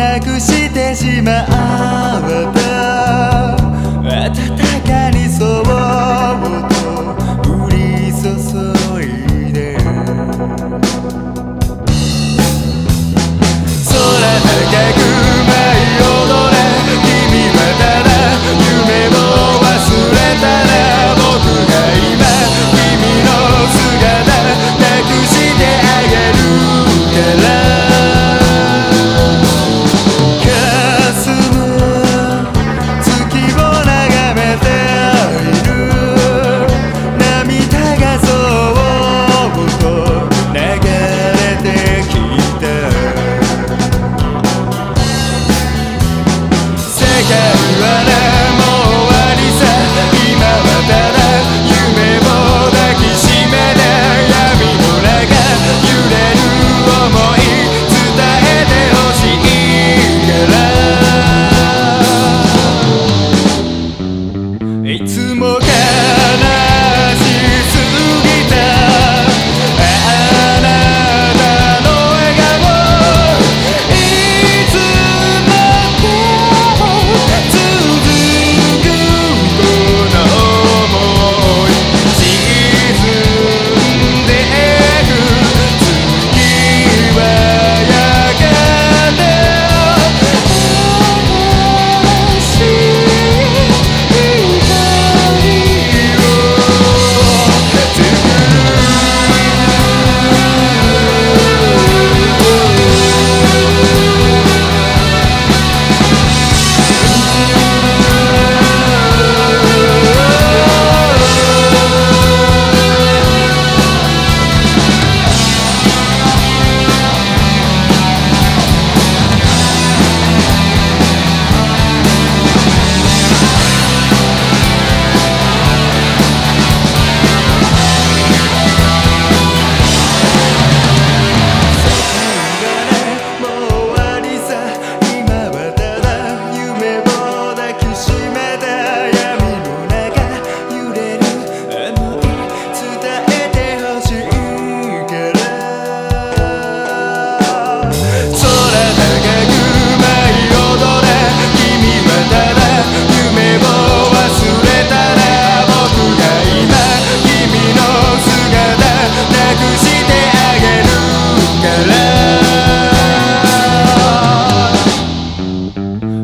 なくしてしまう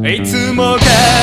いつもか